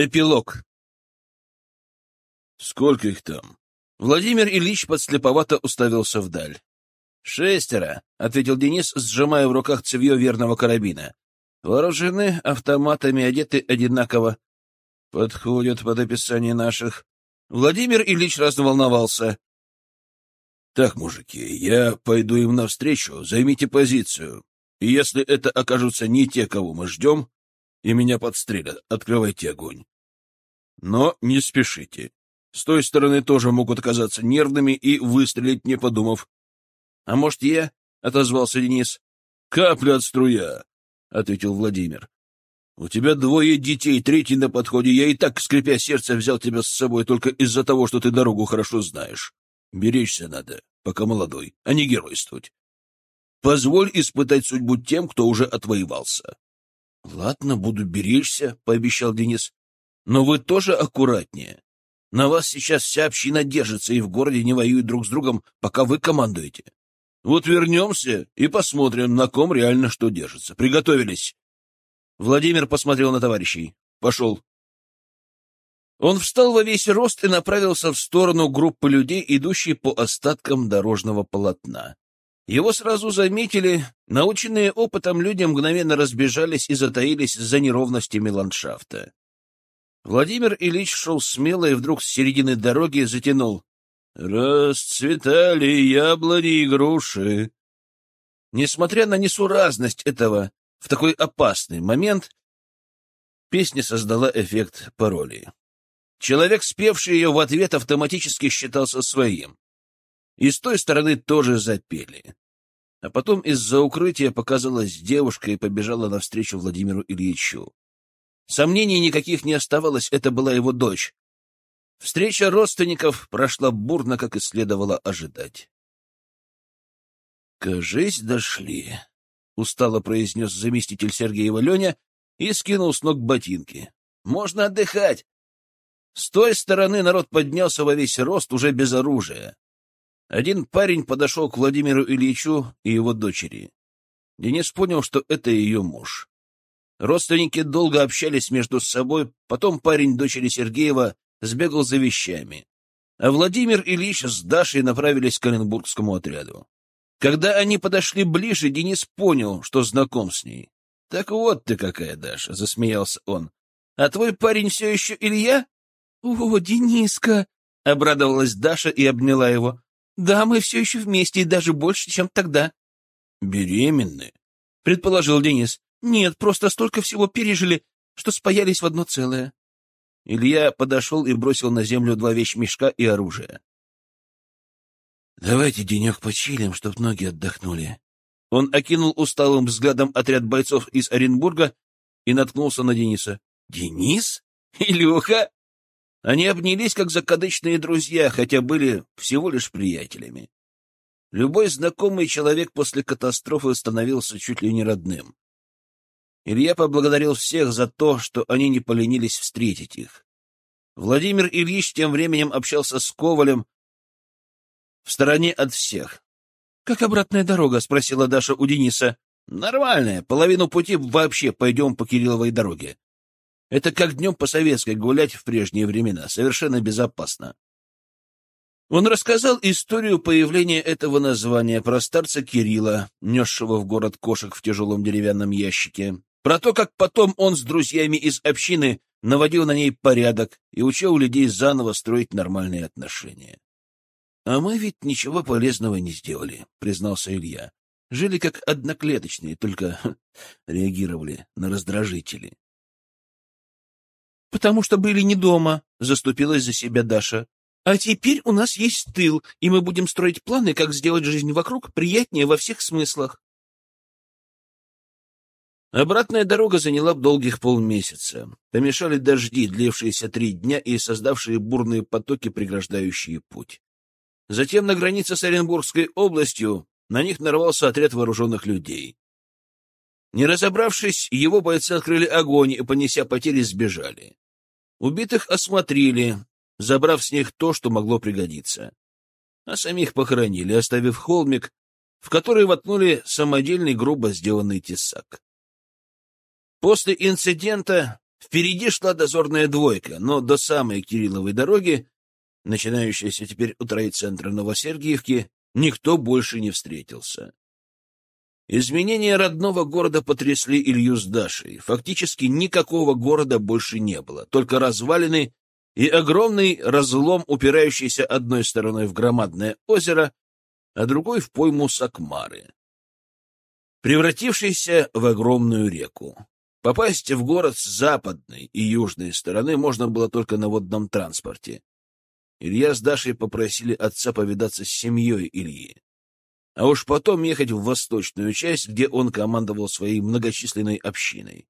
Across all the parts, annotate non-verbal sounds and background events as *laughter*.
Эпилог. Сколько их там? Владимир Ильич подслеповато уставился вдаль. «Шестеро», — ответил Денис, сжимая в руках цевье верного карабина. «Вооружены автоматами, одеты одинаково. Подходят под описание наших». Владимир Ильич разволновался. «Так, мужики, я пойду им навстречу, займите позицию. И если это окажутся не те, кого мы ждем, и меня подстрелят, открывайте огонь. Но не спешите. С той стороны тоже могут оказаться нервными и выстрелить, не подумав. — А может, я? — отозвался Денис. — Капля от струя, — ответил Владимир. — У тебя двое детей, третий на подходе. Я и так, скрипя сердце, взял тебя с собой только из-за того, что ты дорогу хорошо знаешь. Беречься надо, пока молодой, а не геройствовать. Позволь испытать судьбу тем, кто уже отвоевался. — Ладно, буду беречься, — пообещал Денис. — Но вы тоже аккуратнее. На вас сейчас вся община держится и в городе не воюют друг с другом, пока вы командуете. Вот вернемся и посмотрим, на ком реально что держится. Приготовились. Владимир посмотрел на товарищей. Пошел. Он встал во весь рост и направился в сторону группы людей, идущей по остаткам дорожного полотна. Его сразу заметили, наученные опытом люди мгновенно разбежались и затаились за неровностями ландшафта. Владимир Ильич шел смело и вдруг с середины дороги затянул. «Расцветали яблони и груши». Несмотря на несуразность этого, в такой опасный момент песня создала эффект пароли. Человек, спевший ее в ответ, автоматически считался своим. И с той стороны тоже запели. А потом из-за укрытия показалась девушка и побежала навстречу Владимиру Ильичу. Сомнений никаких не оставалось, это была его дочь. Встреча родственников прошла бурно, как и следовало ожидать. «Кажись, дошли», — устало произнес заместитель Сергеева Леня и скинул с ног ботинки. «Можно отдыхать». С той стороны народ поднялся во весь рост, уже без оружия. Один парень подошел к Владимиру Ильичу и его дочери. Денис понял, что это ее муж. Родственники долго общались между собой, потом парень дочери Сергеева сбегал за вещами. А Владимир Ильич с Дашей направились к Оренбургскому отряду. Когда они подошли ближе, Денис понял, что знаком с ней. — Так вот ты какая, Даша, — засмеялся он. — А твой парень все еще Илья? — О, Дениска! — обрадовалась Даша и обняла его. Да, мы все еще вместе, и даже больше, чем тогда. — Беременны? — предположил Денис. — Нет, просто столько всего пережили, что спаялись в одно целое. Илья подошел и бросил на землю два вещмешка и оружие. — Давайте денек почилим, чтоб ноги отдохнули. Он окинул усталым взглядом отряд бойцов из Оренбурга и наткнулся на Дениса. — Денис? Илюха? Они обнялись, как закадычные друзья, хотя были всего лишь приятелями. Любой знакомый человек после катастрофы становился чуть ли не родным. Илья поблагодарил всех за то, что они не поленились встретить их. Владимир Ильич тем временем общался с Ковалем в стороне от всех. — Как обратная дорога? — спросила Даша у Дениса. — Нормальная. Половину пути вообще пойдем по Кирилловой дороге. Это как днем по советской гулять в прежние времена, совершенно безопасно. Он рассказал историю появления этого названия про старца Кирилла, несшего в город кошек в тяжелом деревянном ящике, про то, как потом он с друзьями из общины наводил на ней порядок и учил людей заново строить нормальные отношения. — А мы ведь ничего полезного не сделали, — признался Илья. Жили как одноклеточные, только *laughs* реагировали на раздражители. — Потому что были не дома, — заступилась за себя Даша. — А теперь у нас есть тыл, и мы будем строить планы, как сделать жизнь вокруг приятнее во всех смыслах. Обратная дорога заняла долгих полмесяца. Помешали дожди, длившиеся три дня и создавшие бурные потоки, преграждающие путь. Затем на границе с Оренбургской областью на них нарвался отряд вооруженных людей. Не разобравшись, его бойцы открыли огонь и, понеся потери, сбежали. Убитых осмотрели, забрав с них то, что могло пригодиться. А самих похоронили, оставив холмик, в который воткнули самодельный грубо сделанный тесак. После инцидента Впереди шла дозорная двойка, но до самой Кирилловой дороги, начинающейся теперь у троицентра Новосергиевки, никто больше не встретился. Изменения родного города потрясли Илью с Дашей. Фактически никакого города больше не было, только развалины и огромный разлом, упирающийся одной стороной в громадное озеро, а другой в пойму Сакмары, превратившийся в огромную реку. Попасть в город с западной и южной стороны можно было только на водном транспорте. Илья с Дашей попросили отца повидаться с семьей Ильи, а уж потом ехать в восточную часть, где он командовал своей многочисленной общиной.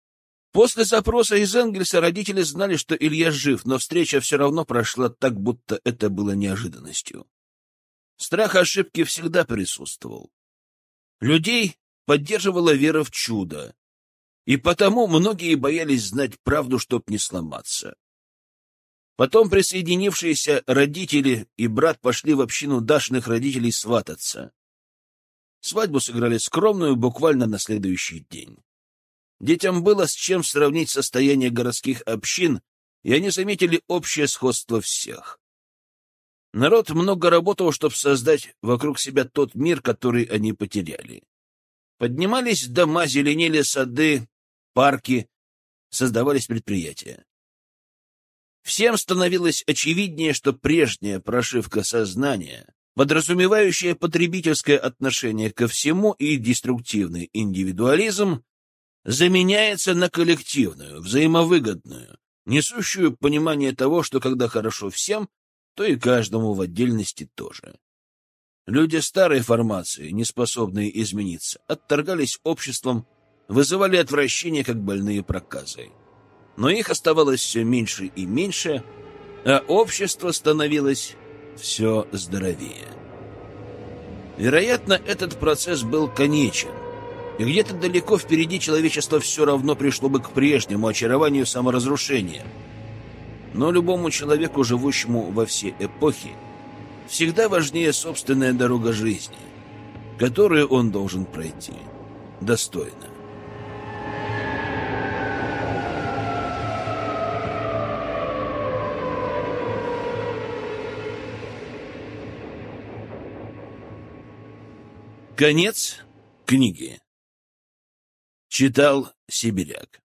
После запроса из Энгельса родители знали, что Илья жив, но встреча все равно прошла так, будто это было неожиданностью. Страх ошибки всегда присутствовал. Людей поддерживала вера в чудо, и потому многие боялись знать правду, чтоб не сломаться. Потом присоединившиеся родители и брат пошли в общину Дашиных родителей свататься. Свадьбу сыграли скромную буквально на следующий день. Детям было с чем сравнить состояние городских общин, и они заметили общее сходство всех. Народ много работал, чтобы создать вокруг себя тот мир, который они потеряли. Поднимались дома, зеленели сады, парки, создавались предприятия. Всем становилось очевиднее, что прежняя прошивка сознания, подразумевающая потребительское отношение ко всему и деструктивный индивидуализм, заменяется на коллективную, взаимовыгодную, несущую понимание того, что когда хорошо всем, то и каждому в отдельности тоже. Люди старой формации, не способные измениться, отторгались обществом, вызывали отвращение, как больные проказы. Но их оставалось все меньше и меньше, а общество становилось все здоровее. Вероятно, этот процесс был конечен, и где-то далеко впереди человечество все равно пришло бы к прежнему очарованию саморазрушения. Но любому человеку, живущему во все эпохи, всегда важнее собственная дорога жизни, которую он должен пройти достойно. Конец книги. Читал Сибиряк.